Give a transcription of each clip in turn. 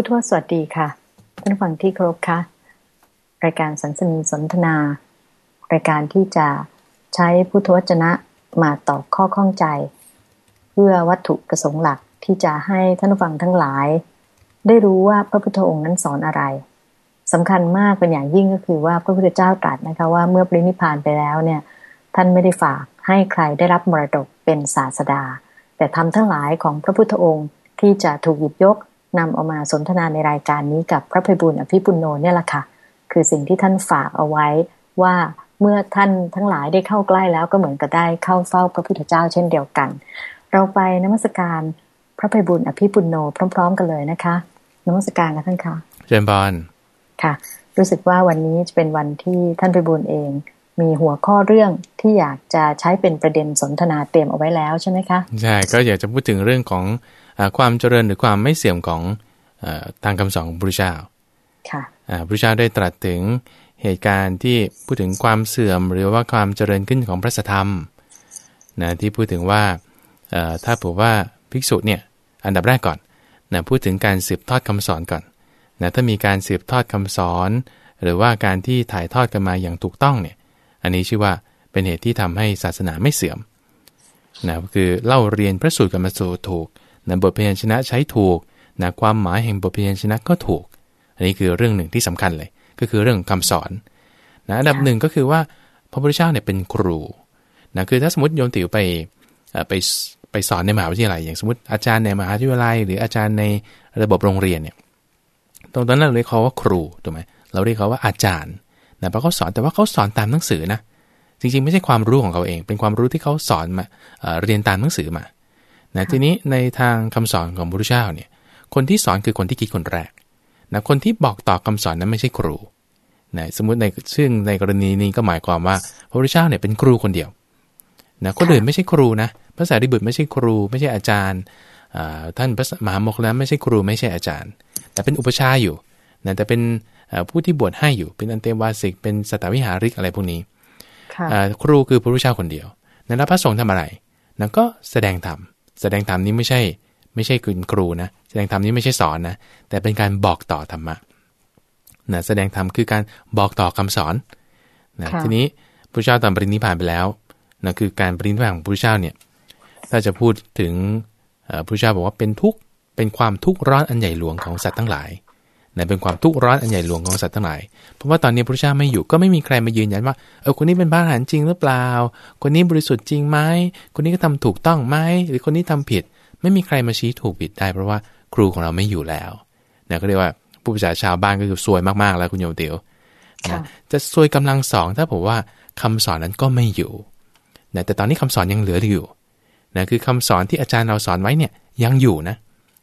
ผู้ทวสวัสดีค่ะท่านฟังที่เคารพค่ะรายการสันสนีสนทนา รายการที่จะใช้พุทวจนะมาตอบข้อข้องใจ เพื่อวัตถุประสงค์หลักที่จะให้ท่านฟังทั้งหลาย ได้รู้ว่าพระพุทธองค์นั้นสอนอะไรสำคัญมากเป็นอย่างยิ่งก็คือว่าพระพุทธเจ้าตรัสนะคะว่าเมื่อปรินิพานไปแล้วเนี่ยท่านไม่ได้ฝากให้ใครได้รับมรดกเป็นศาสดา แต่ทำทั้งหลายของพระพุทธองค์ที่จะถูกหยิบยก นำเอามาสนทนาในรายการนี้กับพระภัยบุญอภิปุโนเนี่ยแหละค่ะ คือสิ่งที่ท่านฝากเอาไว้ว่าเมื่อท่านทั้งหลายได้เข้าใกล้แล้วก็เหมือนกับได้เข้าเฝ้าพระพุทธเจ้าเช่นเดียวกัน เราไปนมัสการพระภัยบุญอภิปุโนพร้อม ๆ กันเลยนะคะนมัสการนะท่านคะเจมบอลค่ะ รู้สึกว่าวันนี้จะเป็นวันที่ท่านภัยบุญเอง มีหัวข้อเรื่องที่อยากจะใช้เป็นประเด็นสนทนาเตรียมเอาไว้แล้วใช่ไหมคะ ใช่ ก็อยากจะพูดถึงเรื่องของ ความเจริญหรือความไม่เสื่อมของทางคำสอนของพระพุทธเจ้าค่ะพระพุทธเจ้าได้ตรัสถึงเหตุการณ์ที่พูดถึงความเสื่อมหรือว่าความเจริญขึ้นของพระธรรมนะที่พูดถึงว่าถ้าบอกว่าภิกษุเนี่ยอันดับแรกก่อนนะพูดถึงการสืบทอดคำสอนก่อนนะถ้ามีการสืบทอดคำสอน หรือว่าการที่ถ่ายทอดกันมาอย่างถูกต้องเนี่ยอันนี้ชื่อว่าเป็นเหตุที่ทำให้ศาสนาไม่เสื่อมนะคือเล่าเรียนพระสูตรกันมาสู่ถูก นะบทพยัญชนะใช้ถูกนะความหมายแห่งบทพยัญชนะก็ถูก อันนี้คือเรื่องหนึ่งที่สำคัญเลย ก็คือเรื่องคำสอนนะอันดับหนึ่งก็คือว่าพระพุทธเจ้าเนี่ยเป็นครูนะคือถ้าสมมติโยมติ๋วไปไปไปสอนในมหาวิทยาลัย อย่างสมมติอาจารย์ในมหาวิทยาลัย หรืออาจารย์ในระบบโรงเรียนเนี่ยตรงนั้นเราเรียกเขาว่าครูถูกไหมเราเรียกเขาว่าอาจารย์นะเพราะเขาสอนแต่ว่าเขาสอนตามหนังสือนะจริงๆ ไม่ใช่ความรู้ของเขาเอง เป็นความรู้ที่เขาสอนมาเรียนตามหนังสือมา นะทีนี้ในทางคำสอนของพระพุทธเจ้าเนี่ยคนที่สอนคือคนที่คิดคนแรกนะคนที่บอกต่อคำสอนนั้นไม่ใช่ครูนะสมมุติในซึ่งในกรณีนี้ก็หมายความว่าพระพุทธเจ้าเนี่ยเป็นครูคนเดียวนะคนอื่นไม่ใช่ครูนะพระสารีบุตรไม่ใช่ครู ไม่ใช่อาจารย์ท่านพระมหาโมคคลาไม่ใช่ครูไม่ใช่อาจารย์ แต่เป็นอุปชาอยู่นะแต่เป็นผู้ที่บวชให้อยู่เป็นอันเตวาสิกเป็นสตวิหาริกอะไรพวกนี้ครูคือพระพุทธเจ้าคนเดียวนั้นพระสงฆ์ทำอะไรนั่นก็แสดงธรรม แสดงธรรมนี้ไม่ใช่ ไม่ใช่คุณครูนะแสดงธรรมนี้ไม่ใช่สอนนะแต่เป็นการบอกต่อธรรมะนะแสดงธรรมคือการบอกต่อคำสอนนะทีนี้พระเจ้าตอนปรินิพพานไปแล้วนะคือการปรินิพพานของพระเจ้าเนี่ยถ้าจะพูดถึงพระเจ้าบอกว่าเป็นทุกข์เป็นความทุกข์ร้อนอันใหญ่หลวงของสัตว์ทั้งหลาย นะเป็นความทุกข์ร้อนอันใหญ่หลวงของสัตว์ทั้งหลาย เพราะว่าตอนนี้พระเจ้าไม่อยู่ก็ไม่มีใครมายืนยันว่า เออคนนี้เป็นบ้าหารจริงหรือเปล่า คนนี้บริสุทธิ์จริงไหม คนนี้ก็ทำถูกต้องไหม หรือคนนี้ทำผิด ไม่มีใครมาชี้ถูกผิดได้ เพราะว่าครูของเราไม่อยู่แล้วนะก็เรียกว่าผู้ประชาชาวบ้านก็คือซวยมากๆแล้วคุณโยมเตียวนะจะซวยกำลังสองถ้าผมว่าคำสอนนั้นก็ไม่อยู่นะแต่ตอนนี้คำสอนยังเหลืออยู่นะคือคำสอนที่อาจารย์เราสอนไว้เนี่ยยังอยู่นะ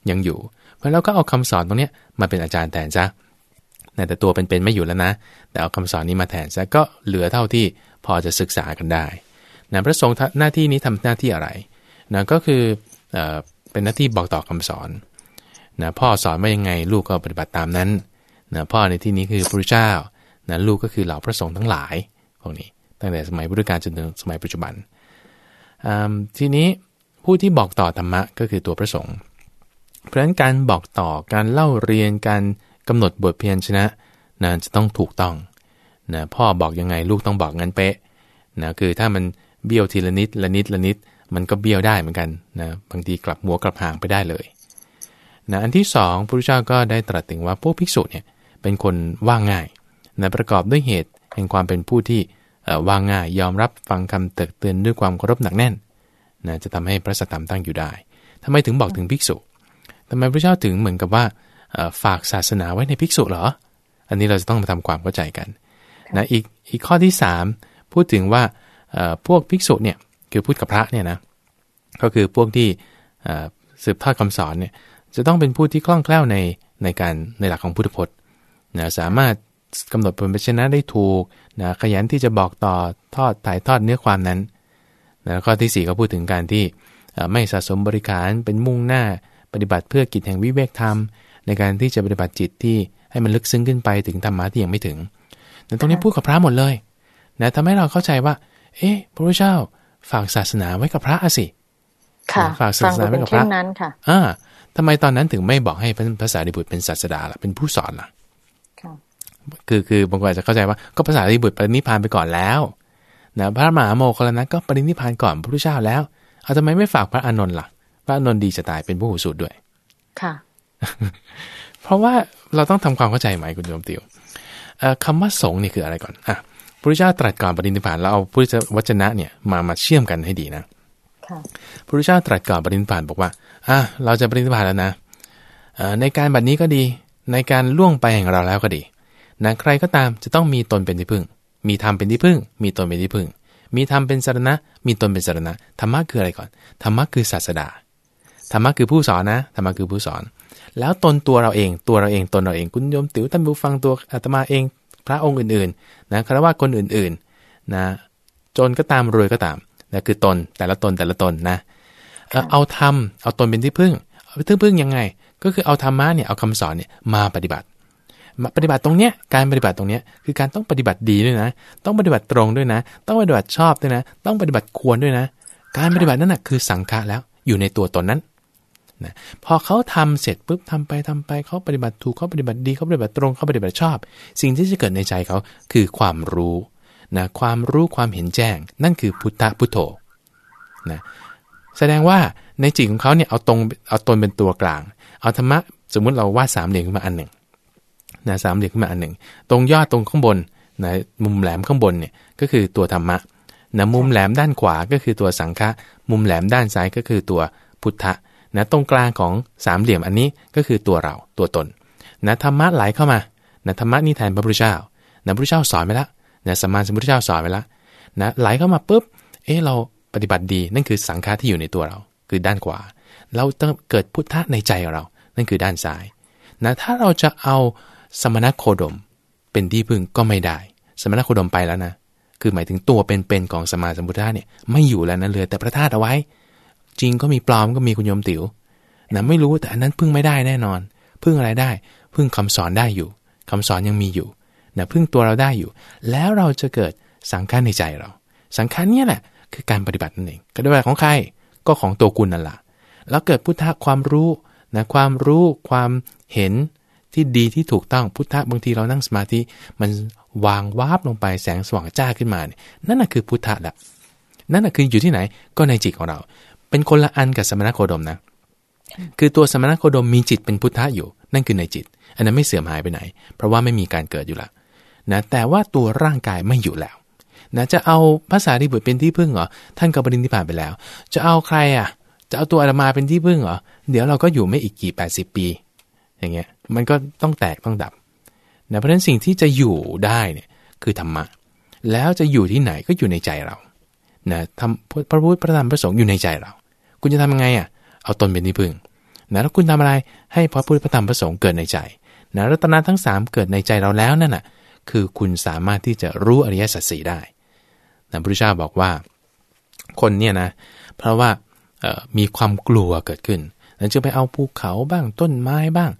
ยังอยู่ เพราะเราก็เอาคำสอนตรงนี้มาเป็นอาจารย์แทนซะนะแต่ตัวเป็นๆไม่อยู่แล้วนะ แต่เอาคำสอนนี้มาแทนซะก็เหลือเท่าที่พอจะศึกษากันได้นะพระสงฆ์หน้าที่นี้ทำหน้าที่อะไรนะก็คือเอเป็นหน้าที่บอกต่อคำสอนนะพ่อสอนว่ายังไงลูกก็ปฏิบัติตามนั้นนะพ่อในที่นี้คือพระเจ้านะลูกก็คือเหล่าพระสงฆ์ทั้งหลายพวกนี้ ตั้งแต่สมัยพุทธกาลจนถึงสมัยปัจจุบันทีนี้ผู้ที่บอกต่อธรรมะก็คือตัวพระสงฆ์ เพราะฉะนั้นการบอกต่อการเล่าเรียนการกำหนดบทเพียรชนะนะจะต้องถูกต้องนะพ่อบอกยังไงลูกต้องบอกงั้นเป๊ะนะคือถ้ามันเบี้ยวทีละนิดละนิดละนิดมันก็เบี้ยวได้เหมือนกันนะบางทีกลับหัวกลับหางไปได้เลยนะอันที่สองพระพุทธเจ้าก็ได้ตรัสถึงว่าพวกภิกษุเนี่ยเป็นคนว่าง่ายนะประกอบด้วยเหตุแห่งความเป็นผู้ที่ว่าง่ายยอมรับฟังคำเตือนเตือนด้วยความเคารพหนักแน่นนะจะทำให้พระสัตธรรมตั้งอยู่ได้ทำไมถึงบอกถึงภิกษุ ทำไมพระเจ้าถึงเหมือนกับว่าฝากศาสนาไว้ในภิกษุเหรอ อันนี้เราจะต้องมาทำความเข้าใจกันนะอีกอีกข้อที่ 3 พูดถึงว่าพวกภิกษุเนี่ยคือพูดกับพระเนี่ยนะก็คือพวกที่สืบทอดคำสอนเนี่ยจะต้องเป็นผู้ที่คล่องแคล่วในในการในหลักของพุทธพจน์นะสามารถกำหนดผลเป็นชนะได้ถูกนะขยันที่จะบอกต่อทอดถ่ายทอดเนื้อความนั้นนะข้อที่ 4 ก็พูดถึงการที่ไม่สะสมบริการเป็นมุ่งหน้า ปฏิบัติเพื่อกิจแห่งวิเวกธรรม ในการที่จะปฏิบัติจิตที่ให้มันลึกซึ้งขึ้นไปถึงธรรมะที่ยังไม่ถึง แต่ตรงนี้พูดกับพระหมดเลยนะทำให้เราเข้าใจว่า เอ๊ะ พระพุทธเจ้าฝากศาสนาไว้กับพระสิ ค่ะฝากศาสนาไว้กับพระนั้นค่ะอ่าทำไมตอนนั้นถึงไม่บอกให้ภาษาดิบุตรเป็นศาสดาล่ะ เป็นผู้สอนล่ะคือคือบางคนอาจจะเข้าใจว่าก็ภาษาดิบุตรปรินิพานไปก่อนแล้วนะพระมหาโมคคลนะก็ปรินิพานก่อนพระพุทธเจ้าแล้วเอาทำไมไม่ฝากพระอานนท์ล่ะ พระอานนท์ดีจะตายเป็นผู้หูสูตรด้วย ค่ะ เพราะว่าเราต้องทำความเข้าใจไหมคุณโยมติวคำว่าสงนี่คืออะไรก่อนอะพระพุทธเจ้าตรัสก่อนปรินิพานเราเอาพุทธวจนะเนี่ยมามาเชื่อมกันให้ดีนะพระพุทธเจ้าตรัสก่อนปรินิพานบอกว่าอะเราจะปรินิพานแล้วนะในการบัดนี้ก็ดี ในการล่วงไปแห่งเราแล้วก็ดีนะใครก็ตามจะต้องมีตนเป็นที่พึ่ง มีธรรมเป็นที่พึ่ง มีตนเป็นที่พึ่ง มีธรรมเป็นสารณะ มีตนเป็นสารณะธรรมะคืออะไรก่อนธรรมะคือศาสดา ธรรมะคือผู้สอนนะธรรมะคือผู้สอน แล้วตนตัวเราเองตัวเราเองตนเราเองคุณโยมติ๋วท่านผู้ฟังตัวอาตมาเอง พระองค์อื่นๆนะคารวะคนอื่นๆนะจนก็ตามรวยก็ตามนะคือตนแต่ละตนแต่ละตนนะเอาธรรมเอาตนเป็นที่พึ่งเอาที่พึ่งยังไง ก็คือเอาธรรมะเนี่ยเอาคำสอนเนี่ยมาปฏิบัติปฏิบัติตรงเนี้ยการปฏิบัติตรงเนี้ยคือการต้องปฏิบัติดีด้วยนะ ต้องปฏิบัติตรงด้วยนะ ต้องปฏิบัติชอบด้วยนะ ต้องปฏิบัติควรด้วยนะ การปฏิบัตินั่นแหะคือสังฆะแล้วอยู่ในตัวตนนั้น นะพอเขาทำเสร็จปุ๊บทำไปทำไปเขาปฏิบัติถูกเขาปฏิบัติดีเขาปฏิบัติตรงเขาปฏิบัติชอบ สิ่งที่จะเกิดในใจเขาคือความรู้นะความรู้ความเห็นแจ้ง นั่นคือพุทธพุทโธนะแสดงว่าในจิตของเขาเนี่ยเอาตรงเอาตนเป็นตัวกลาง เอาธรรมะสมมุติเราวาดสามเหลี่ยมขึ้นมาอันหนึ่งนะสามเหลี่ยมขึ้นมาอันหนึ่ง ตรงยอดตรงข้างบนนะมุมแหลมข้างบนเนี่ยก็คือตัวธรรมะนะมุมแหลมด้านขวาก็คือตัวสังฆะมุมแหลมด้านซ้ายก็คือตัวพุทธะ นะตรงกลางของสามเหลี่ยมอันนี้ก็คือตัวเราตัวตนนะธรรมะไหลเข้ามานะธรรมะนี่แทนพระพุทธเจ้านะพระพุทธเจ้าสอนไปแล้วนะสมมาสมุทธเจ้าสอนไปแล้วนะไหลเข้ามาปุ๊บเออเราปฏิบัติดีนั่นคือสังฆะที่อยู่ในตัวเรา คือด้านขวา เราต้องเกิดพุทธะในใจของเรา นั่นคือด้านซ้ายนะถ้าเราจะเอาสมณโคดมเป็นที่พึ่งก็ไม่ได้ สมณโคดมไปแล้วนะคือหมายถึงตัวเป็นๆของสมาสมุทธะเนี่ยไม่อยู่แล้วนะเหลือแต่พระธาตุเอาไว้ จริงก็มีปลอมก็มีคุณโยมติ๋วนะไม่รู้แต่อันนั้นพึ่งไม่ได้แน่นอน พึ่งอะไรได้ พึ่งคำสอนได้อยู่คำสอนยังมีอยู่นะพึ่งตัวเราได้อยู่ แล้วเราจะเกิดสังขารในใจเรา สังขารเนี่ยแหละ คือการปฏิบัตินั่นเองการปฏิบัติของใครก็ของตัวคุณนั่นแหละแล้วเกิดพุทธะความรู้นะความรู้ความเห็นที่ดีที่ถูกต้องพุทธะบางทีเรานั่งสมาธิมันวางวาบลงไปแสงสว่างจ้าขึ้นมาเนี่ยนั่นแหะคือพุทธะละนั่นแหะคืออยู่ที่ไหนก็ในจิตของเรา เป็นคนละอันกับสมณโคดมนะ คือตัวสมณโคดมมีจิตเป็นพุทธะอยู่ นั่นคือในจิต อันนั้นไม่เสื่อมหายไปไหน เพราะว่าไม่มีการเกิดอยู่ละนะแต่ว่าตัวร่างกายไม่อยู่แล้วนะจะเอาภาษาที่บุตรเป็นที่พึ่งเหรอท่านก็ปรินิพพานไปแล้ว จะเอาใครอะ จะเอาตัวอาตมาเป็นที่พึ่งเหรอเดี๋ยวเราก็อยู่ไม่อีกกี่แปดสิบปี อย่างเงี้ยมันก็ต้องแตกต้องดับนะเพราะฉะนั้นสิ่งที่จะอยู่ได้เนี่ยคือธรรมะ แล้วจะอยู่ที่ไหนก็อยู่ในใจเรานะทำพระพุทธพระธรรมพระสงฆ์อยู่ในใจเรา คุณจะทำยังไงอะ เอาตนเป็นที่พึ่งนะแล้วคุณทำอะไรให้พระพุทธพระธรรมพระสงฆ์เกิดในใจนะรัตนาทั้ง 3 เกิดในใจเราแล้วนั่นน่ะคือคุณสามารถที่จะรู้อริยสัจสีได้นะพระพุทธเจ้าบอกว่า คนเนี่ยนะ เพราะว่ามีความกลัวเกิดขึ้นแล้วจะไปเอาภูเขาบ้างต้นไม้บ้าง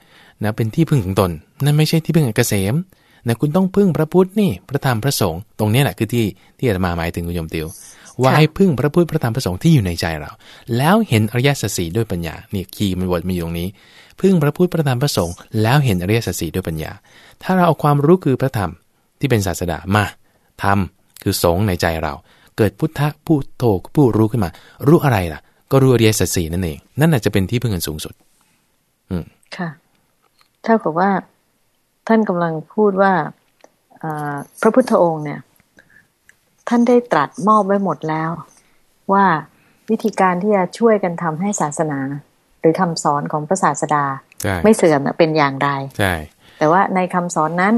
นะเป็นที่พึ่งของตน นั่นไม่ใช่ที่พึ่งเกษมนะคุณต้องพึ่งพระพุทธนี่พระธรรมพระสงฆ์ตรงนี้แหละคือที่ที่อาตมาหมายถึงคุณโยมติว ว่าให้พึ่งพระพุทธพระธรรมพระสงฆ์ที่อยู่ในใจเรา แล้วเห็นอริยสัจสี่ด้วยปัญญานี่คีย์มันวดมาอยู่ตรงนี้ พึ่งพระพุทธพระธรรมพระสงฆ์แล้วเห็นอริยสัจสี่ด้วยปัญญา ถ้าเราเอาความรู้คือพระธรรมที่เป็นศาสดามาทำคือสงในใจเรา เกิดพุทธะผู้โทผู้รู้ขึ้นมา รู้อะไรล่ะ ก็รู้อริยสัจสี่นั่นเอง นั่นอาจจะเป็นที่พึ่งอันสูงสุด อืมค่ะเท่ากับว่าท่านกำลังพูดว่าพระพุทธองค์เนี่ย ท่านได้ตรัสมอบไว้หมดแล้ว ว่าวิธีการที่จะช่วยกันทำให้ศาสนา หรือคำสอนของพระศาสดา ไม่เสื่อมเป็นอย่างไรใช่แต่ว่าในคำสอนนั้น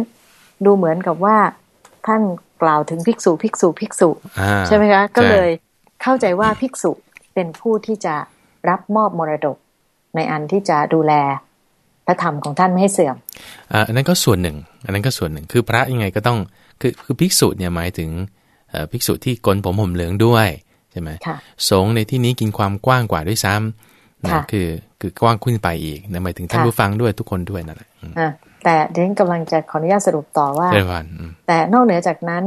ดูเหมือนกับว่าท่านกล่าวถึงภิกษุภิกษุภิกษุใช่ไหมคะก็เลยเข้าใจว่าภิกษุเป็นผู้ที่จะรับมอบมรดกในอันที่จะดูแลพระธรรมของท่านไม่ให้เสื่อมอันนั้นก็ส่วนหนึ่ง อันนั้นก็ส่วนหนึ่ง คือพระยังไงก็ต้อง คือคือภิกษุเนี่ยหมายถึง ภิกษุที่กลผมผมเหลืองด้วยใช่ไหมสงในที่นี้กินความกว้างกว่าด้วยซ้ำนะคือคือกว้างขึ้นไปอีกนะหมายถึงท่านผู้ฟังด้วยทุกคนด้วยนั่นแหละแต่เดนกำลังจะขออนุญาตสรุปต่อว่าแต่นอกเหนือจากนั้น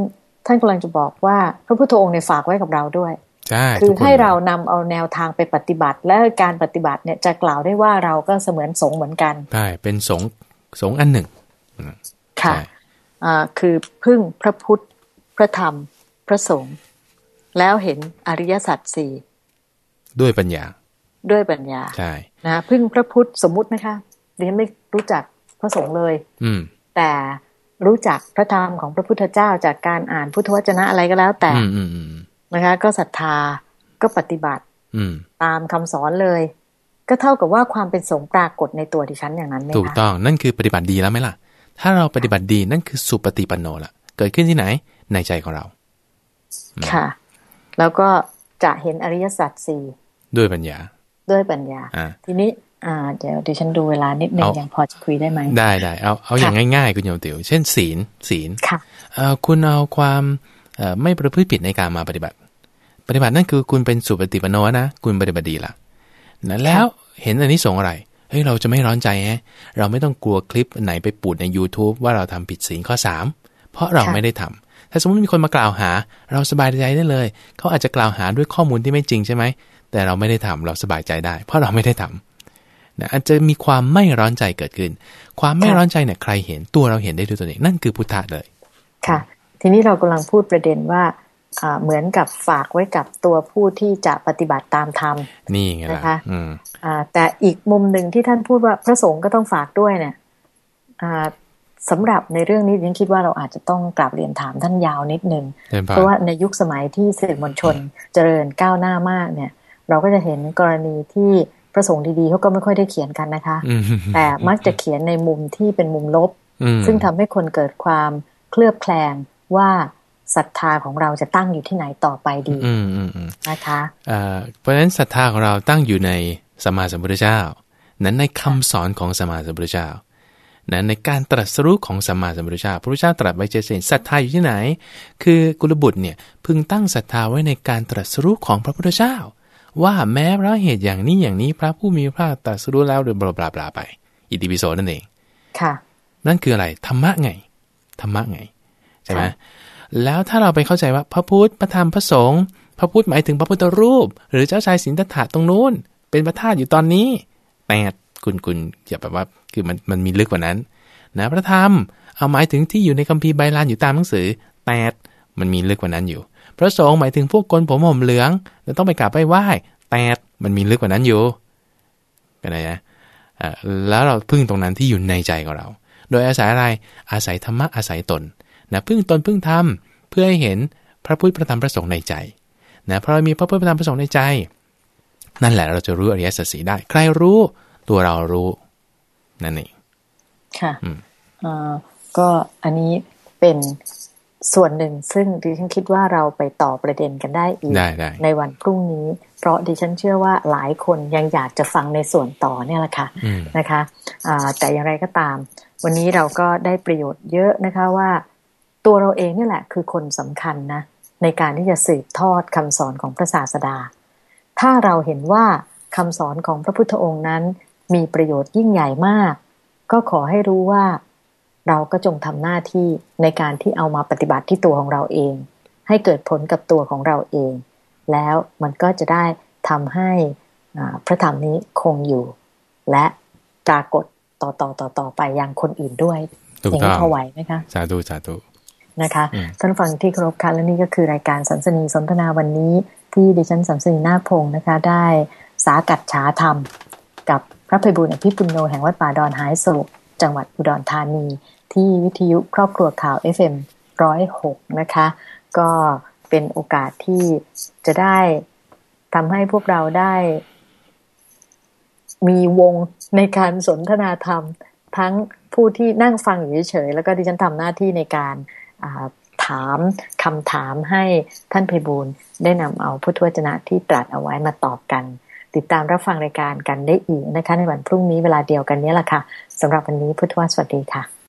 ท่านกำลังจะบอกว่าพระพุทธองค์ในฝากไว้กับเราด้วยใช่คือทุกนให้เรานำเอาแนวทางไปปฏิบัติ และการปฏิบัติเนี่ยจะกล่าวได้ว่าเราก็เสมือนสงฆ์เหมือนกันใช่เป็นสงฆ์สงฆ์อันหนึ่งค่ะใช่อ่าคือพึ่งพระพุทธพระธรรมพ ระสงฆ์แล้วเห็นอริยสัจสี่ด้วยปัญญา ด้วยปัญญาใช่นะพึ่งพระพุทธสมมุตินะคะดิฉันไม่รู้จักพระสงฆ์เลย อืม แต่รู้จักพระธรรมของพระพุทธเจ้าจากการอ่านพุทธวจนะอะไรก็แล้วแต่อืมอืมอืมนะคะ ก็ศรัทธาก็ปฏิบัติอืมตามคำสอนเลย ก็เท่ากับว่าความเป็นสงฆ์ปรากฏในตัวดิฉันอย่างนั้นไหมคะถูกต้องนั่นคือปฏิบัติดีแล้วไหมล่ะ ถ้าเราปฏิบัติดีนั่นคือสุปฏิปันโนละเกิดขึ้นที่ไหนในใจของเรา ค่ะ แล้วก็จะเห็นอริยสัจสี่ด้วยปัญญา ด้วยปัญญาอ่าทีนี้อ่าเดี๋ยวดิฉันดูเวลานิดนึงเอายัยังพอจะคุยได้ไหมได้ได้เอาเอาอย่างง่ายๆ คุณโยมติ๋วเช่นศีลศีลค่ะเอ่อคุณเอาความเอ่อไม่ประพฤติผิดในการมาปฏิบัติ ปฏิบัตินั่นคือคุณเป็นสุปฏิปันโนนะคุณปฏิบัติดีละนะแล้วเห็นอันนี้สงส์อะไรเฮ้ยเราจะไม่ร้อนใจฮะเราไม่ต้องกลัวคลิปไหนไปปูดใน YouTube ว่าเราทำผิดศีลข้อ 3 เพราะเราค่ะไม่ได้ทำ ถ้าสมมติมีคนมากล่าวหา เราสบายใจได้เลย เขาอาจจะกล่าวหาด้วยข้อมูลที่ไม่จริงใช่ไหม แต่เราไม่ได้ทำเราสบายใจได้ เพราะเราไม่ได้ทำนะอาจจะมีความไม่ร้อนใจเกิดขึ้น ความไม่ร้อนใจเนี่ยใครเห็นตัวเราเห็นได้ด้วยตัวเองนั่นคือพุทธะเลย ค่ะ ทีนี้เรากำลังพูดประเด็นว่าอ่าเหมือนกับฝากไว้กับตัวผู้ที่จะปฏิบัติตามธรรมนี่ไงล่ะนะคะอืมอ่าแต่อีกมุมหนึ่งที่ท่านพูดว่าพระสงฆ์ก็ต้องฝากด้วยเนี่ยอ่า สำหรับในเรื่องนี้ยังคิดว่าเราอาจจะต้องกราบเรียนถามท่านยาวนิดนึงเดินผ่าเพราะว่าในยุคสมัยที่สื่อมวลชนเจริญก้าวหน้ามากเนี่ย เราก็จะเห็นกรณีที่พระสงฆ์ดีๆเขาก็ไม่ค่อยได้เขียนกันนะคะอืมแต่มักจะเขียนในมุมที่เป็นมุมลบอืมซึ่งทำให้คนเกิดความเคลือบแคลงว่าศรัทธาของเราจะตั้งอยู่ที่ไหนต่อไปดีอืมอืมอืมนะคะเอ่อเพราะฉะนั้นศรัทธาของเราตั้งอยู่ในสมมาสัมพุทธเจ้า นั้นในคำสอนของสมมาสัมพุทธเจ้า นั้นในการตรัสรู้ของสัมมาสัมพุทธเจ้าพระพุทธเจ้าตรัสไว้เจริญศรัทธาอยู่ที่ไหน คือกุลบุตรเนี่ยพึงตั้งศรัทธาไว้ในการตรัสรู้ของพระพุทธเจ้า ว่าแม้เพราะเหตุอย่างนี้อย่างนี้พระผู้มีพระภาคตรัสรู้แล้วโดยบลาบลาบลาไปอิติปิโสนั่นเองค่ะ นั่นคืออะไรธรรมะไงธรรมะไงใช่ไหมค่ะแล้วถ้าเราไปเข้าใจว่าพระพุทธพระธรรมพระสงฆ์พระพุทธหมายถึงพระพุทธรูป หรือเจ้าชายสินธัตถะตรงนู้นเป็นพระธาตุอยู่ตอนนี้แต่ คุณคุณอย่าแบบว่าคือมันมันมีลึกกว่านั้นนะพระธรรมเอาหมายถึงที่อยู่ในคัมภีร์ไบลานอยู่ตามหนังสือแต่มันมีลึกกว่านั้นอยู่ พระสงฆ์หมายถึงพวกคนผมห่มเหลืองเราต้องไปกราบไปไหว้แต่มันมีลึกกว่านั้นอยู่กันนะแล้วเราพึ่งตรงนั้นที่อยู่ในใจของเรา โดยอาศัยอะไรอาศัยธรรมะอาศัยตนนะพึ่งตนพึ่งธรรมเพื่อให้เห็นพระพุทธพระธรรมพระสงฆ์ในใจนะเพราะเรามีพระพุทธพระธรรมพระสงฆ์ในใจ นั่นแหละเราจะรู้อริยสัจสีได้ ใครรู้ ตัวเรารู้นั่นเองค่ะอืมอ่าก็อันนี้เป็นส่วนหนึ่งซึ่งดิฉันคิดว่าเราไปต่อประเด็นกันได้อีกได้ได้ในวันพรุ่งนี้ เพราะดิฉันเชื่อว่าหลายคนยังอยากจะฟังในส่วนต่อเนี่ยแหละค่ะอืมนะคะอ่าแต่อย่างไรก็ตาม วันนี้เราก็ได้ประโยชน์เยอะนะคะว่า ตัวเราเองนี่แหละ คือคนสำคัญนะในการที่จะสืบทอดคำสอนของพระศาสดา ถ้าเราเห็นว่าคำสอนของพระพุทธองค์นั้น มีประโยชน์ยิ่งใหญ่มาก ก็ขอให้รู้ว่า เราก็จงทำหน้าที่ในการที่เอามาปฏิบัติที่ตัวของเราเอง ให้เกิดผลกับตัวของเราเอง แล้วมันก็จะได้ทำให้อ่าพระธรรมนี้คงอยู่ และปรากฏต่อต่อต่อต่อไปยังคนอื่นด้วยถูกอย่างต้อนี้งพอไหวไหมคะสาธุสาธุนะคะอืมท่านฟังที่เคารพค่ะและนี่ก็คือรายการสันสนีสนทนาวันนี้ ที่ดิฉันสันสนีนาคพงศ์นะคะ ได้สากัดฉาธรรมกับ พระภัยบุญอภิปุณโนแห่งวัดป่าดอนหายโศกจังหวัดอุดรธานี ที่วิทยุครอบครัวข่าว FM 106 นะคะ ก็เป็นโอกาสที่จะได้ทำให้พวกเราได้ มีวงในการสนทนาธรรม ทั้งผู้ที่นั่งฟังอยู่เฉยๆแล้วก็ดิฉันทำหน้าที่ในการถามคำถามให้ท่านเพบูลได้นำเอาพุทธวจนะที่ตรัสเอาไว้มาตอบกัน ติดตามรับฟังรายการกันได้อีกนะคะ ในวันพรุ่งนี้เวลาเดียวกันนี้แหละค่ะสำหรับวันนี้พุทธวสวัสดีค่ะ